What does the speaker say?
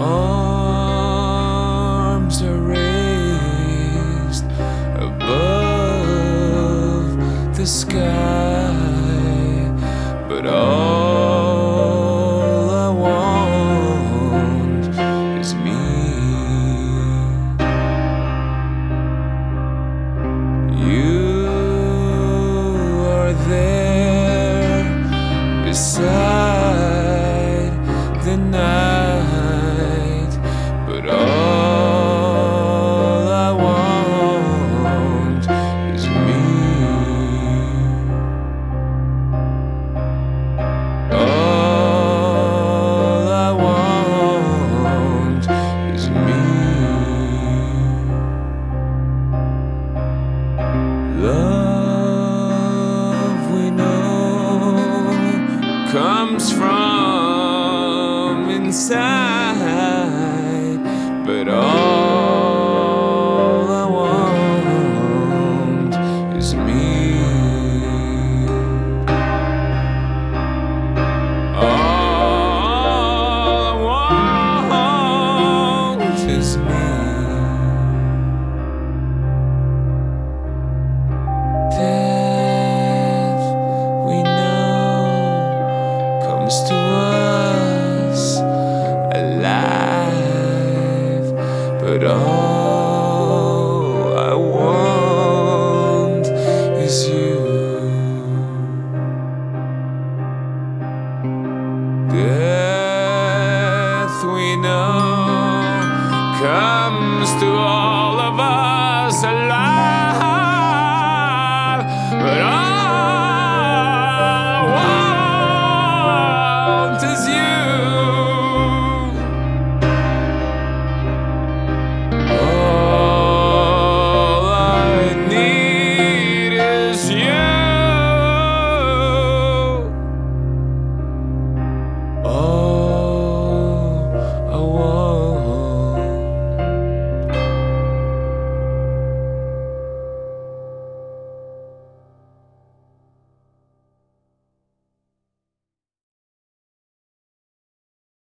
arms are raised above the sky, but all I want is me. comes from inside. know comes to all.